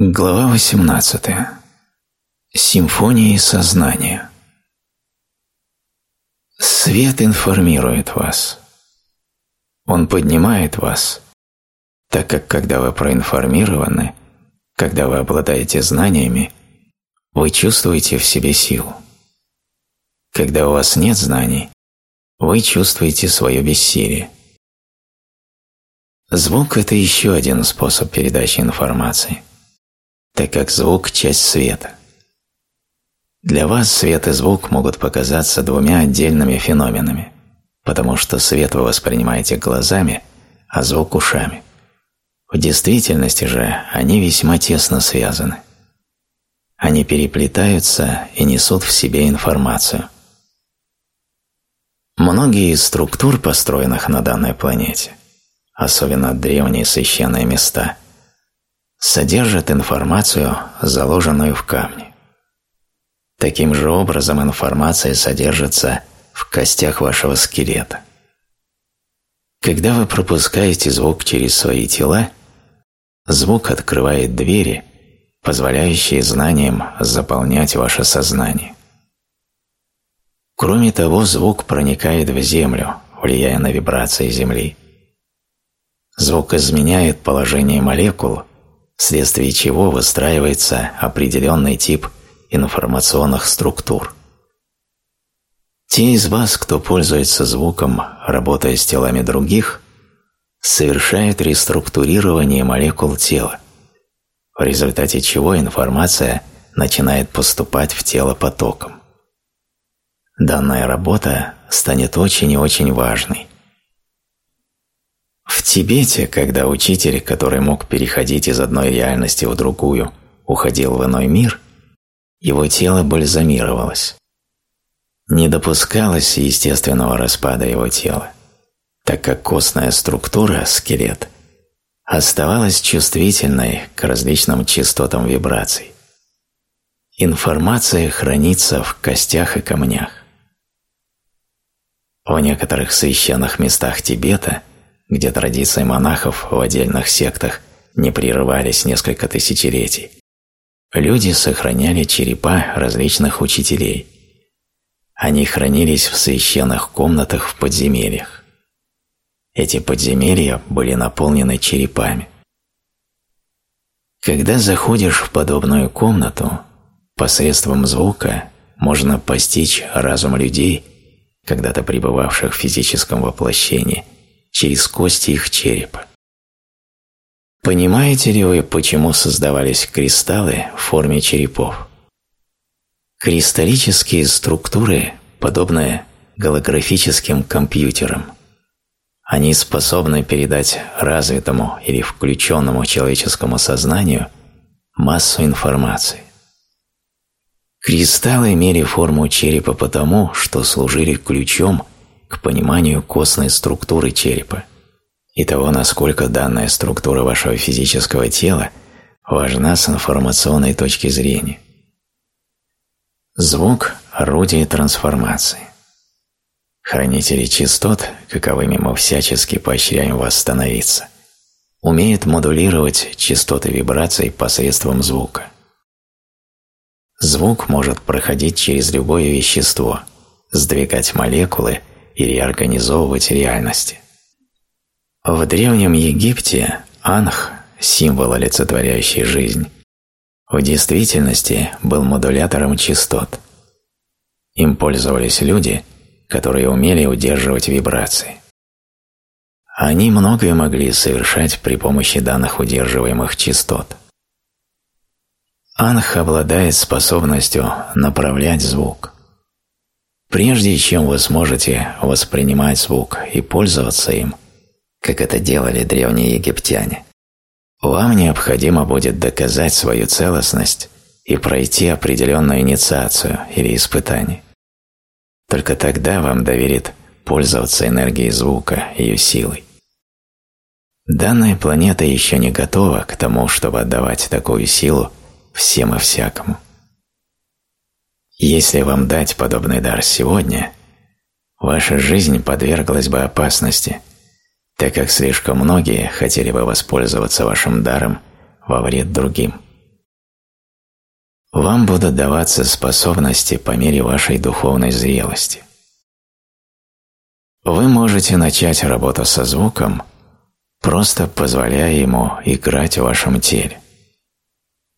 Глава 18. Симфонии сознания. Свет информирует вас. Он поднимает вас, так как когда вы проинформированы, когда вы обладаете знаниями, вы чувствуете в себе силу. Когда у вас нет знаний, вы чувствуете свое бессилие. Звук – это еще один способ передачи информации – так как звук – часть света. Для вас свет и звук могут показаться двумя отдельными феноменами, потому что свет вы воспринимаете глазами, а звук – ушами. В действительности же они весьма тесно связаны. Они переплетаются и несут в себе информацию. Многие из структур, построенных на данной планете, особенно древние священные места – содержит информацию, заложенную в камне. Таким же образом информация содержится в костях вашего скелета. Когда вы пропускаете звук через свои тела, звук открывает двери, позволяющие знаниям заполнять ваше сознание. Кроме того, звук проникает в землю, влияя на вибрации Земли. Звук изменяет положение молекул вследствие чего выстраивается определенный тип информационных структур. Те из вас, кто пользуется звуком, работая с телами других, совершают реструктурирование молекул тела, в результате чего информация начинает поступать в тело потоком. Данная работа станет очень и очень важной. Тибете, когда учитель, который мог переходить из одной реальности в другую, уходил в иной мир, его тело бальзамировалось. Не допускалось естественного распада его тела, так как костная структура, скелет, оставалась чувствительной к различным частотам вибраций. Информация хранится в костях и камнях. В некоторых священных местах Тибета – где традиции монахов в отдельных сектах не прерывались несколько тысячелетий, люди сохраняли черепа различных учителей. Они хранились в священных комнатах в подземельях. Эти подземелья были наполнены черепами. Когда заходишь в подобную комнату, посредством звука можно постичь разум людей, когда-то пребывавших в физическом воплощении – через кости их черепа. Понимаете ли вы, почему создавались кристаллы в форме черепов? Кристаллические структуры подобны голографическим компьютерам. Они способны передать развитому или включенному человеческому сознанию массу информации. Кристаллы имели форму черепа потому, что служили ключом – к пониманию костной структуры черепа и того, насколько данная структура вашего физического тела важна с информационной точки зрения. Звук – орудие трансформации. Хранители частот, каковыми мы всячески поощряем вас становиться, умеют модулировать частоты вибраций посредством звука. Звук может проходить через любое вещество, сдвигать молекулы и реорганизовывать реальности. В Древнем Египте Анх, символ, олицетворяющий жизнь, в действительности был модулятором частот. Им пользовались люди, которые умели удерживать вибрации. Они многое могли совершать при помощи данных удерживаемых частот. Анх обладает способностью направлять звук – Прежде чем вы сможете воспринимать звук и пользоваться им, как это делали древние египтяне, вам необходимо будет доказать свою целостность и пройти определенную инициацию или испытание. Только тогда вам доверит пользоваться энергией звука, ее силой. Данная планета еще не готова к тому, чтобы отдавать такую силу всем и всякому. Если вам дать подобный дар сегодня, ваша жизнь подверглась бы опасности, так как слишком многие хотели бы воспользоваться вашим даром во вред другим. Вам будут даваться способности по мере вашей духовной зрелости. Вы можете начать работу со звуком, просто позволяя ему играть в вашем теле.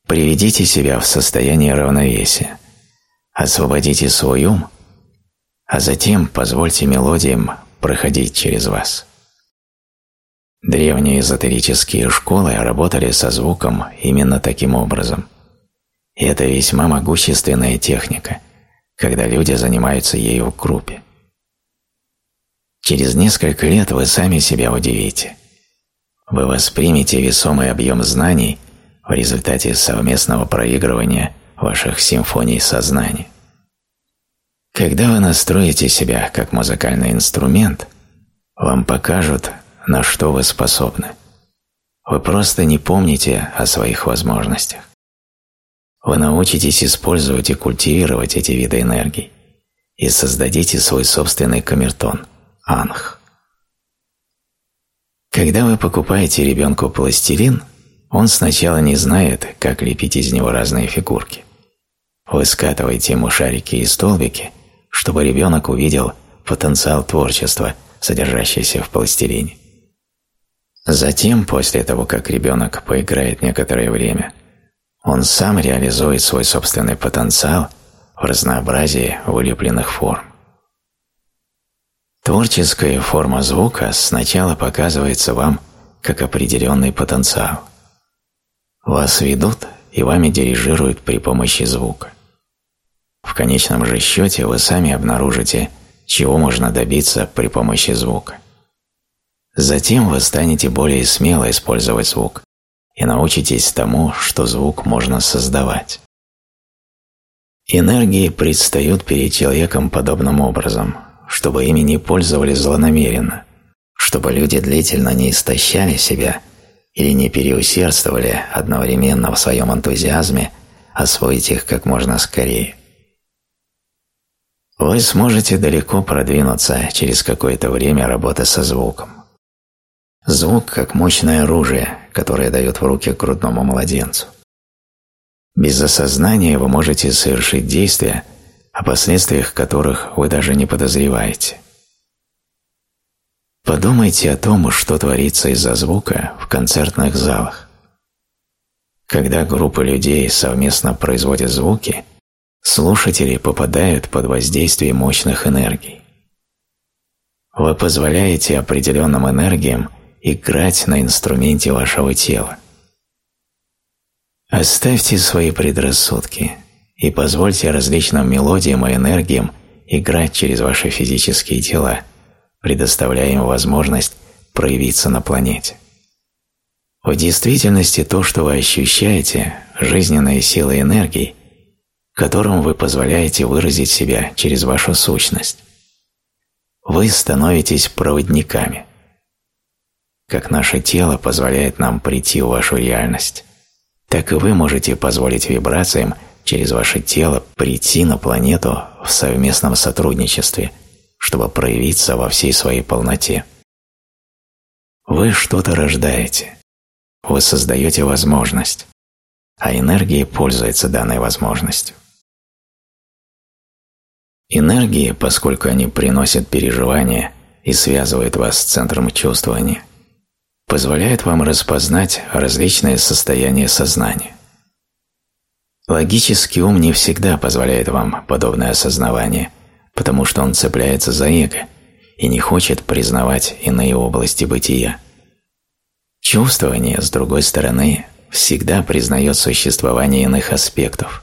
Приведите себя в состояние равновесия, освободите свой ум, а затем позвольте мелодиям проходить через вас. Древние эзотерические школы работали со звуком именно таким образом. И это весьма могущественная техника, когда люди занимаются ею в группе. Через несколько лет вы сами себя удивите. Вы воспримете весомый объем знаний в результате совместного проигрывания ваших симфоний сознания. Когда вы настроите себя как музыкальный инструмент, вам покажут, на что вы способны. Вы просто не помните о своих возможностях. Вы научитесь использовать и культивировать эти виды энергии и создадите свой собственный камертон – анх. Когда вы покупаете ребенку пластилин, он сначала не знает, как лепить из него разные фигурки. Вы скатываете ему шарики и столбики, чтобы ребенок увидел потенциал творчества, содержащийся в пластилине. Затем, после того, как ребенок поиграет некоторое время, он сам реализует свой собственный потенциал в разнообразии вылепленных форм. Творческая форма звука сначала показывается вам как определенный потенциал. Вас ведут и вами дирижируют при помощи звука. В конечном же счете вы сами обнаружите, чего можно добиться при помощи звука. Затем вы станете более смело использовать звук и научитесь тому, что звук можно создавать. Энергии предстают перед человеком подобным образом, чтобы ими не пользовались злонамеренно, чтобы люди длительно не истощали себя или не переусердствовали одновременно в своем энтузиазме освоить их как можно скорее. Вы сможете далеко продвинуться через какое-то время работы со звуком. Звук как мощное оружие, которое дает в руки грудному младенцу. Без осознания вы можете совершить действия, о последствиях которых вы даже не подозреваете. Подумайте о том, что творится из-за звука в концертных залах. Когда группа людей совместно производят звуки, слушатели попадают под воздействие мощных энергий. Вы позволяете определенным энергиям играть на инструменте вашего тела. Оставьте свои предрассудки и позвольте различным мелодиям и энергиям играть через ваши физические тела, предоставляя им возможность проявиться на планете. В действительности то, что вы ощущаете, жизненная сила энергии, которым вы позволяете выразить себя через вашу сущность. Вы становитесь проводниками как наше тело позволяет нам прийти в вашу реальность, так и вы можете позволить вибрациям через ваше тело прийти на планету в совместном сотрудничестве, чтобы проявиться во всей своей полноте. Вы что-то рождаете, вы создаете возможность, а энергия пользуется данной возможностью. Энергии, поскольку они приносят переживания и связывают вас с центром чувствования, позволяет вам распознать различные состояния сознания. Логический ум не всегда позволяет вам подобное осознавание, потому что он цепляется за эго и не хочет признавать иные области бытия. Чувствование, с другой стороны, всегда признает существование иных аспектов,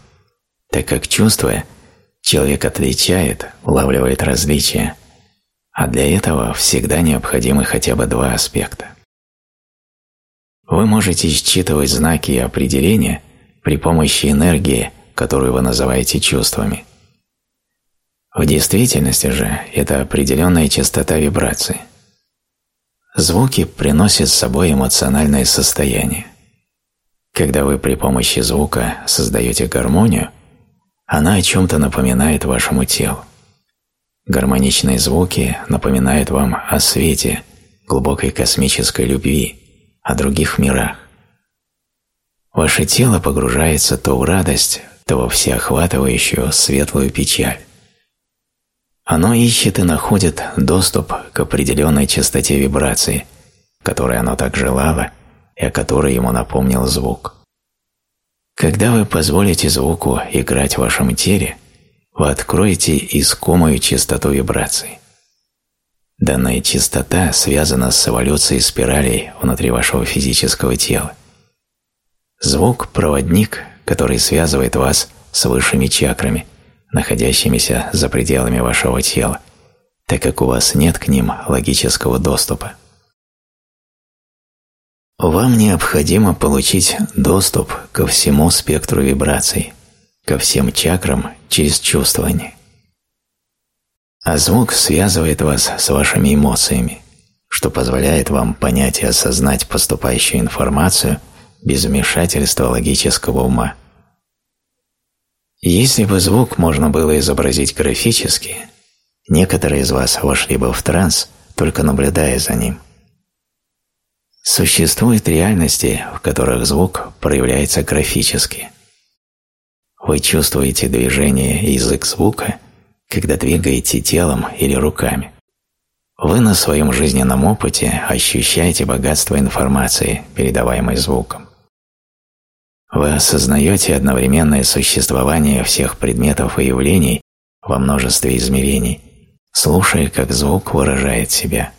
так как чувствуя, человек отличает, улавливает различия, а для этого всегда необходимы хотя бы два аспекта. Вы можете считывать знаки и определения при помощи энергии, которую вы называете чувствами. В действительности же это определенная частота вибрации. Звуки приносят с собой эмоциональное состояние. Когда вы при помощи звука создаете гармонию, она о чем-то напоминает вашему телу. Гармоничные звуки напоминают вам о свете, глубокой космической любви, о других мирах. Ваше тело погружается то в радость, то во всеохватывающую светлую печаль. Оно ищет и находит доступ к определенной частоте вибрации, которой оно так желало и о которой ему напомнил звук. Когда вы позволите звуку играть в вашем теле, вы откроете искомую частоту вибраций. Данная частота связана с эволюцией спиралей внутри вашего физического тела. Звук – проводник, который связывает вас с высшими чакрами – находящимися за пределами вашего тела, так как у вас нет к ним логического доступа. Вам необходимо получить доступ ко всему спектру вибраций, ко всем чакрам через чувствование. А звук связывает вас с вашими эмоциями, что позволяет вам понять и осознать поступающую информацию без вмешательства логического ума. Если бы звук можно было изобразить графически, некоторые из вас вошли бы в транс, только наблюдая за ним. Существуют реальности, в которых звук проявляется графически. Вы чувствуете движение и язык звука, когда двигаете телом или руками. Вы на своем жизненном опыте ощущаете богатство информации, передаваемой звуком. Вы осознаете одновременное существование всех предметов и явлений во множестве измерений, слушая, как звук выражает себя.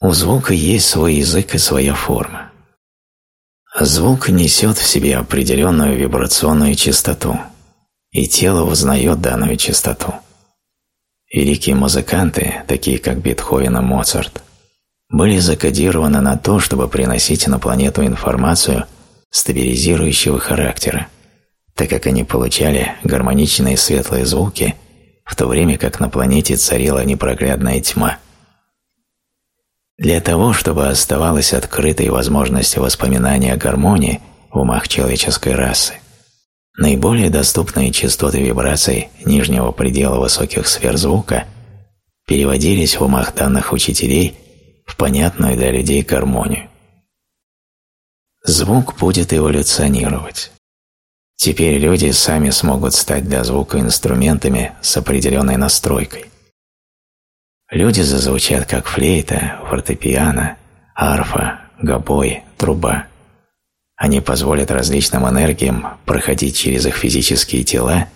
У звука есть свой язык и своя форма. Звук несет в себе определенную вибрационную частоту, и тело узнает данную частоту. Великие музыканты, такие как Бетховен и Моцарт, были закодированы на то, чтобы приносить на планету информацию – стабилизирующего характера, так как они получали гармоничные светлые звуки, в то время как на планете царила непроглядная тьма. Для того, чтобы оставалась открытой возможность воспоминания о гармонии в умах человеческой расы, наиболее доступные частоты вибраций нижнего предела высоких сфер звука переводились в умах данных учителей в понятную для людей гармонию звук будет эволюционировать. Теперь люди сами смогут стать для звука инструментами с определенной настройкой. Люди зазвучат как флейта, фортепиано, арфа, гобой, труба. Они позволят различным энергиям проходить через их физические тела,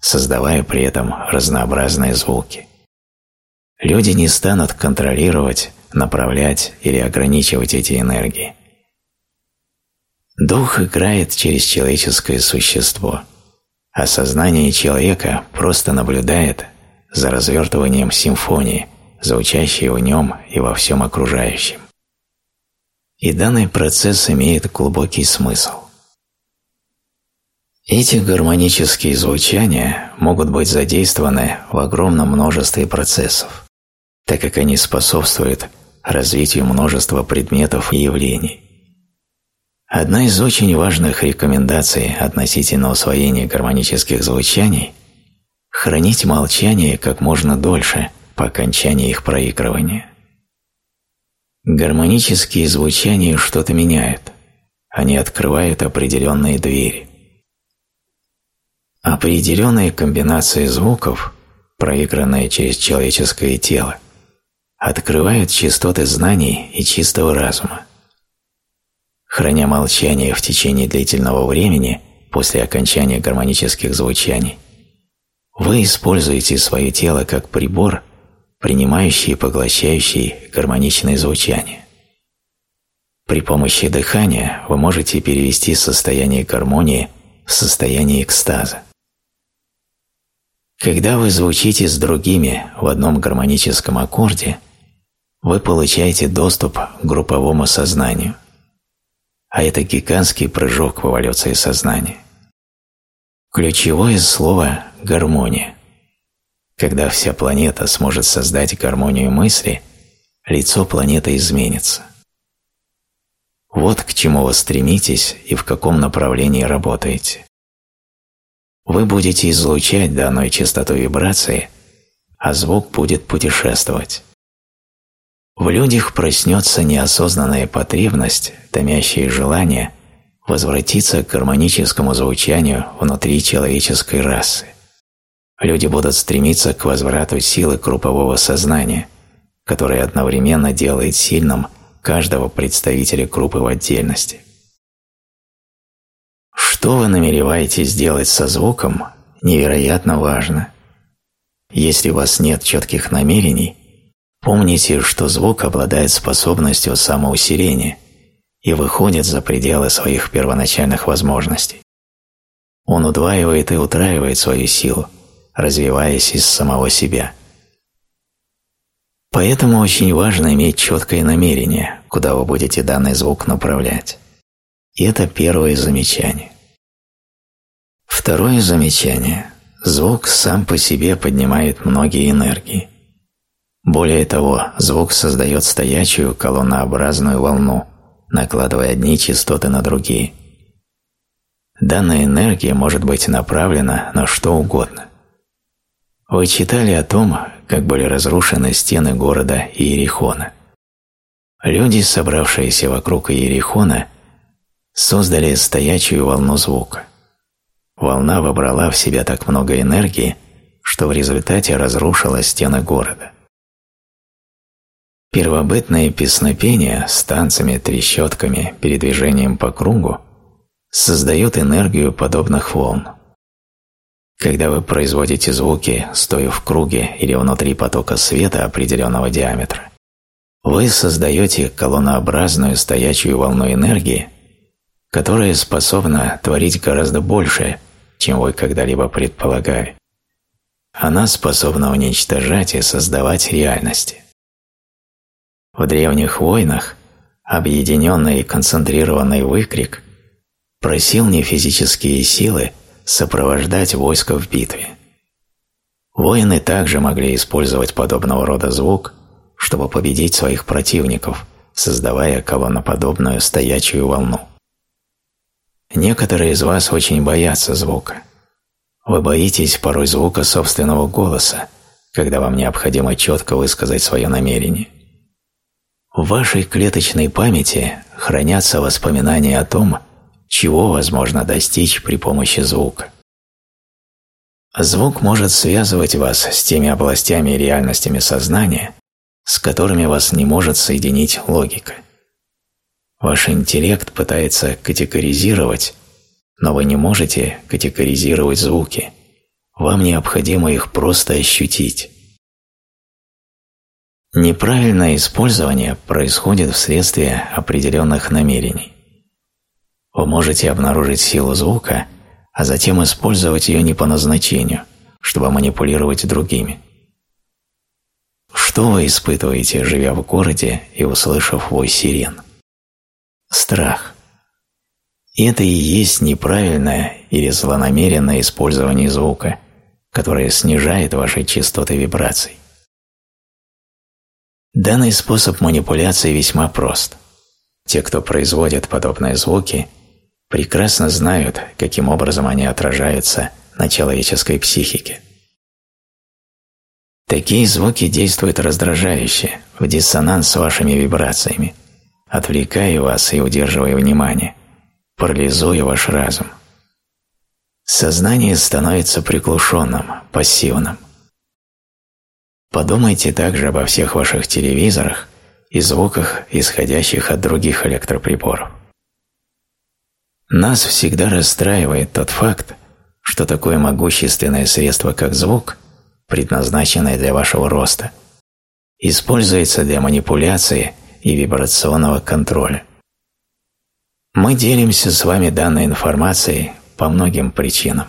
создавая при этом разнообразные звуки. Люди не станут контролировать, направлять или ограничивать эти энергии. Дух играет через человеческое существо, а сознание человека просто наблюдает за развертыванием симфонии, звучащей в нем и во всем окружающем. И данный процесс имеет глубокий смысл. Эти гармонические звучания могут быть задействованы в огромном множестве процессов, так как они способствуют развитию множества предметов и явлений. Одна из очень важных рекомендаций относительно усвоения гармонических звучаний – хранить молчание как можно дольше по окончании их проигрывания. Гармонические звучания что-то меняют, они открывают определенные двери. Определенные комбинации звуков, проигранные через человеческое тело, открывают частоты знаний и чистого разума храня молчание в течение длительного времени после окончания гармонических звучаний, вы используете свое тело как прибор, принимающий и поглощающий гармоничные звучания. При помощи дыхания вы можете перевести состояние гармонии в состояние экстаза. Когда вы звучите с другими в одном гармоническом аккорде, вы получаете доступ к групповому сознанию – а это гигантский прыжок в эволюции сознания. Ключевое слово – гармония. Когда вся планета сможет создать гармонию мысли, лицо планеты изменится. Вот к чему вы стремитесь и в каком направлении работаете. Вы будете излучать данную частоту вибрации, а звук будет путешествовать. В людях проснется неосознанная потребность, томящее желание возвратиться к гармоническому звучанию внутри человеческой расы. Люди будут стремиться к возврату силы группового сознания, которое одновременно делает сильным каждого представителя группы в отдельности. Что вы намереваетесь сделать со звуком, невероятно важно. Если у вас нет четких намерений, помните, что звук обладает способностью самоусиления и выходит за пределы своих первоначальных возможностей. Он удваивает и утраивает свою силу, развиваясь из самого себя. Поэтому очень важно иметь четкое намерение, куда вы будете данный звук направлять. И это первое замечание. Второе замечание. Звук сам по себе поднимает многие энергии. Более того, звук создает стоячую колоннообразную волну, накладывая одни частоты на другие. Данная энергия может быть направлена на что угодно. Вы читали о том, как были разрушены стены города Иерихона. Люди, собравшиеся вокруг Иерихона, создали стоячую волну звука. Волна вобрала в себя так много энергии, что в результате разрушила стены города. Первобытное песнопение с танцами, трещотками, передвижением по кругу создает энергию подобных волн. Когда вы производите звуки, стоя в круге или внутри потока света определенного диаметра, вы создаете колоннообразную стоячую волну энергии, которая способна творить гораздо большее, чем вы когда-либо предполагали. Она способна уничтожать и создавать реальности. В древних войнах объединенный и концентрированный выкрик просил не физические силы сопровождать войско в битве. Воины также могли использовать подобного рода звук, чтобы победить своих противников, создавая колонноподобную стоячую волну. Некоторые из вас очень боятся звука. Вы боитесь порой звука собственного голоса, когда вам необходимо четко высказать свое намерение. В вашей клеточной памяти хранятся воспоминания о том, чего возможно достичь при помощи звука. Звук может связывать вас с теми областями и реальностями сознания, с которыми вас не может соединить логика – Ваш интеллект пытается категоризировать, но вы не можете категоризировать звуки. Вам необходимо их просто ощутить. Неправильное использование происходит вследствие определенных намерений. Вы можете обнаружить силу звука, а затем использовать ее не по назначению, чтобы манипулировать другими. Что вы испытываете, живя в городе и услышав вой сирен? страх. Это и есть неправильное или злонамеренное использование звука, которое снижает ваши частоты вибраций. Данный способ манипуляции весьма прост. Те, кто производят подобные звуки, прекрасно знают, каким образом они отражаются на человеческой психике. Такие звуки действуют раздражающе, в диссонанс с вашими вибрациями, отвлекая вас и удерживая внимание, парализуя ваш разум. Сознание становится приглушенным, пассивным. Подумайте также обо всех ваших телевизорах и звуках, исходящих от других электроприборов. Нас всегда расстраивает тот факт, что такое могущественное средство, как звук, предназначенное для вашего роста, используется для манипуляции и вибрационного контроля. Мы делимся с вами данной информацией по многим причинам.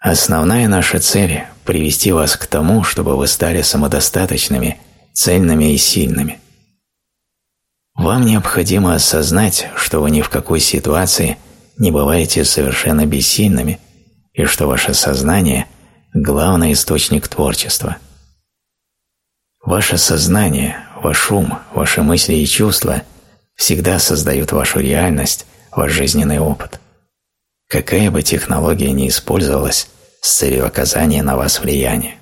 Основная наша цель – привести вас к тому, чтобы вы стали самодостаточными, цельными и сильными. Вам необходимо осознать, что вы ни в какой ситуации не бываете совершенно бессильными и что ваше сознание – главный источник творчества. Ваше сознание, Ваш ум, ваши мысли и чувства всегда создают вашу реальность, ваш жизненный опыт. Какая бы технология ни использовалась с целью оказания на вас влияния.